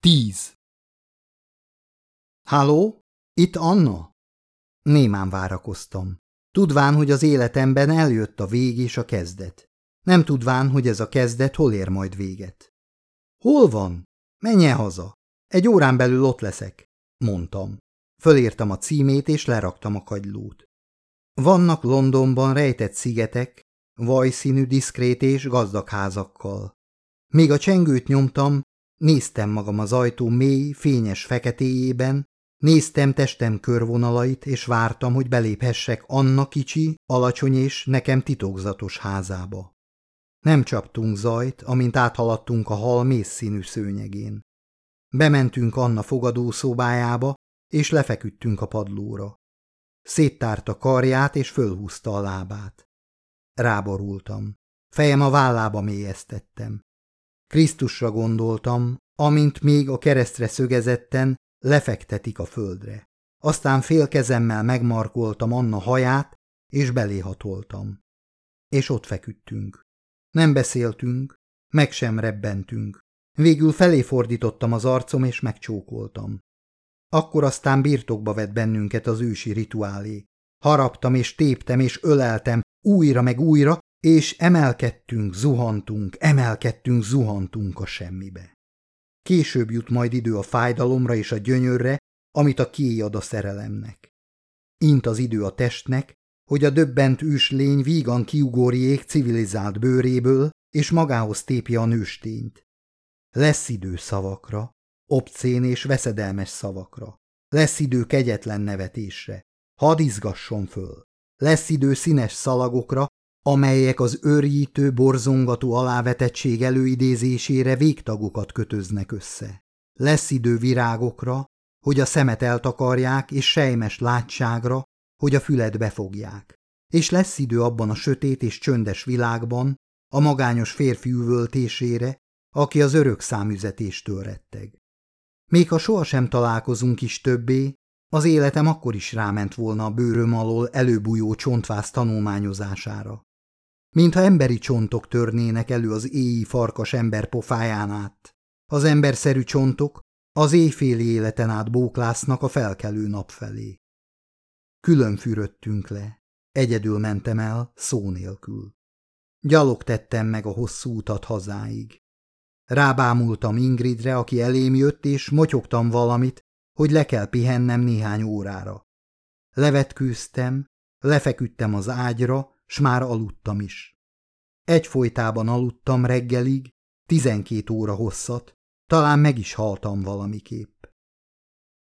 Tíz. Háló? Itt Anna? Némán várakoztam. Tudván, hogy az életemben eljött a vég és a kezdet. Nem tudván, hogy ez a kezdet hol ér majd véget. Hol van? Menjen haza. Egy órán belül ott leszek, mondtam. Fölírtam a címét és leraktam a kagylót. Vannak Londonban rejtett szigetek, vajszínű, diszkrét és gazdag házakkal. Még a csengőt nyomtam, néztem magam az ajtó mély, fényes feketéjében, néztem testem körvonalait, és vártam, hogy beléphessek Anna kicsi, alacsony és nekem titokzatos házába. Nem csaptunk zajt, amint áthaladtunk a hal mészszínű szőnyegén. Bementünk Anna fogadószobájába, és lefeküdtünk a padlóra. Széttárta karját, és fölhúzta a lábát. Ráborultam. Fejem a vállába mélyeztettem. Krisztusra gondoltam, amint még a keresztre szögezetten lefektetik a földre. Aztán fél kezemmel megmarkoltam Anna haját, és beléhatoltam. És ott feküdtünk. Nem beszéltünk, meg sem rebbentünk. Végül felé fordítottam az arcom, és megcsókoltam. Akkor aztán birtokba vett bennünket az ősi rituálé. Haraptam és téptem és öleltem, újra meg újra, és emelkedtünk, zuhantunk, emelkedtünk, zuhantunk a semmibe. Később jut majd idő a fájdalomra és a gyönyörre, amit a kié ad a szerelemnek. Int az idő a testnek, hogy a döbbent őslény vígan kiugorjék civilizált bőréből, és magához tépje a nőstényt. Lesz idő szavakra, obcén és veszedelmes szavakra. Lesz idő kegyetlen nevetésre. Hadd izgasson föl. Lesz idő színes szalagokra, amelyek az őrjítő, borzongató alávetettség előidézésére végtagokat kötöznek össze. Lesz idő virágokra, hogy a szemet eltakarják, és sejmes látságra, hogy a fület befogják. És lesz idő abban a sötét és csöndes világban, a magányos férfi üvöltésére, aki az örök számüzetéstől retteg. Még ha sohasem találkozunk is többé, az életem akkor is ráment volna a bőröm alól előbújó csontvász tanulmányozására. Mintha emberi csontok törnének elő az éji farkas ember pofáján át. Az emberszerű csontok az éjféli életen át bóklásznak a felkelő nap felé. Külön fürödtünk le, egyedül mentem el, szó nélkül. Gyalog tettem meg a hosszú utat hazáig. Rábámultam Ingridre, aki elém jött, és motyogtam valamit, hogy le kell pihennem néhány órára. Levetkőztem, lefeküdtem az ágyra, s már aludtam is. Egyfolytában aludtam reggelig, tizenkét óra hosszat, talán meg is haltam valamiképp.